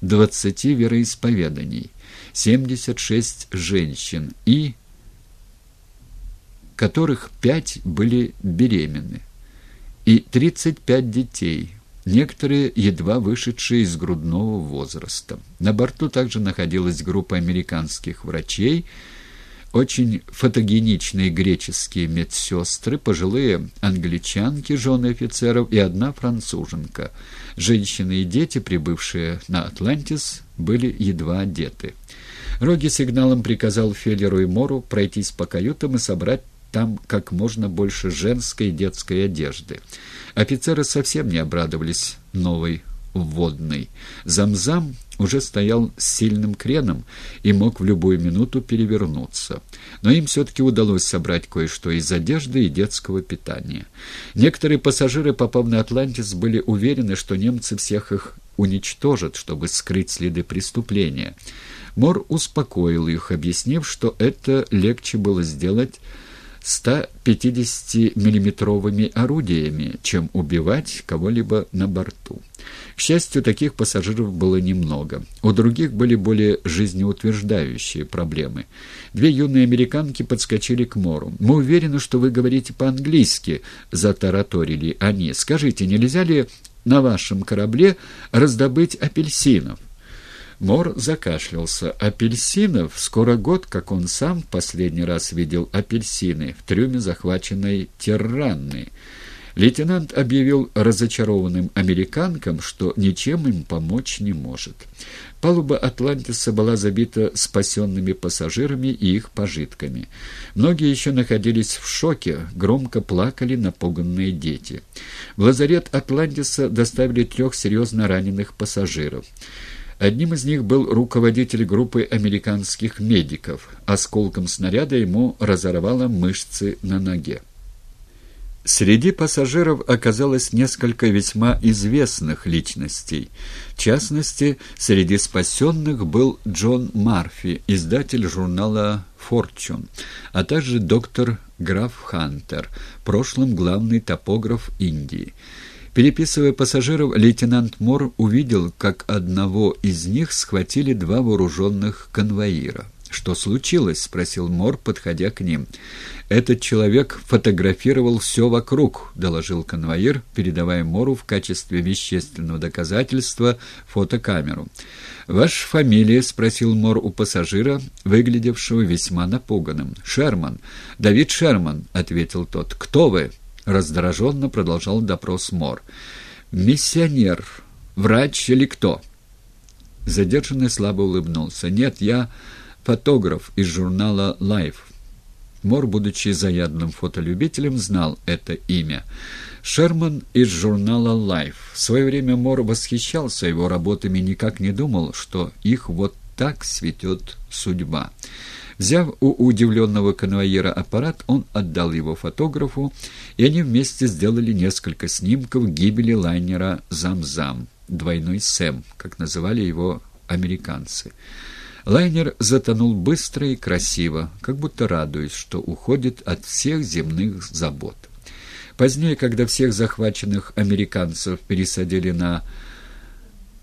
20 вероисповеданий, 76 женщин и которых пять были беременны, и 35 детей, некоторые едва вышедшие из грудного возраста. На борту также находилась группа американских врачей, очень фотогеничные греческие медсестры, пожилые англичанки, жены офицеров и одна француженка. Женщины и дети, прибывшие на Атлантис, были едва одеты. Роги сигналом приказал Феллеру и Мору пройтись по каютам и собрать там как можно больше женской и детской одежды. Офицеры совсем не обрадовались новой вводной. Замзам уже стоял с сильным креном и мог в любую минуту перевернуться. Но им все-таки удалось собрать кое-что из одежды и детского питания. Некоторые пассажиры, попав на Атлантис, были уверены, что немцы всех их уничтожат, чтобы скрыть следы преступления. Мор успокоил их, объяснив, что это легче было сделать 150-миллиметровыми орудиями, чем убивать кого-либо на борту. К счастью, таких пассажиров было немного. У других были более жизнеутверждающие проблемы. Две юные американки подскочили к Мору. «Мы уверены, что вы говорите по-английски», — затараторили они. «Скажите, нельзя ли на вашем корабле раздобыть апельсинов?» Мор закашлялся. Апельсинов? Скоро год, как он сам последний раз видел апельсины в трюме захваченной Терранны. Лейтенант объявил разочарованным американкам, что ничем им помочь не может. Палуба «Атлантиса» была забита спасенными пассажирами и их пожитками. Многие еще находились в шоке, громко плакали напуганные дети. В лазарет «Атлантиса» доставили трех серьезно раненых пассажиров. Одним из них был руководитель группы американских медиков. Осколком снаряда ему разорвало мышцы на ноге. Среди пассажиров оказалось несколько весьма известных личностей. В частности, среди спасенных был Джон Марфи, издатель журнала «Форчун», а также доктор Граф Хантер, в прошлом главный топограф Индии. Переписывая пассажиров, лейтенант Мор увидел, как одного из них схватили два вооруженных конвоира. «Что случилось?» — спросил Мор, подходя к ним. «Этот человек фотографировал все вокруг», — доложил конвоир, передавая Мору в качестве вещественного доказательства фотокамеру. «Ваша фамилия?» — спросил Мор у пассажира, выглядевшего весьма напуганным. «Шерман. Давид Шерман», — ответил тот. «Кто вы?» Раздраженно продолжал допрос Мор. «Миссионер. Врач или кто?» Задержанный слабо улыбнулся. «Нет, я фотограф из журнала Life. Мор, будучи заядлым фотолюбителем, знал это имя. Шерман из журнала Life. В свое время Мор восхищался его работами и никак не думал, что их вот так светет судьба. Взяв у удивленного конвоира аппарат, он отдал его фотографу, и они вместе сделали несколько снимков гибели лайнера «Зам-Зам», «Двойной Сэм», как называли его американцы. Лайнер затонул быстро и красиво, как будто радуясь, что уходит от всех земных забот. Позднее, когда всех захваченных американцев пересадили на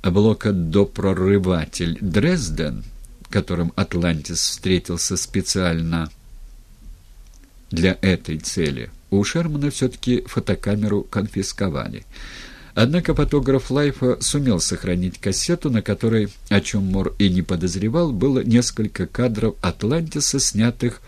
блокодопрорыватель «Дрезден», которым «Атлантис» встретился специально для этой цели, у Шермана все-таки фотокамеру конфисковали. Однако фотограф Лайфа сумел сохранить кассету, на которой, о чем Мор и не подозревал, было несколько кадров «Атлантиса», снятых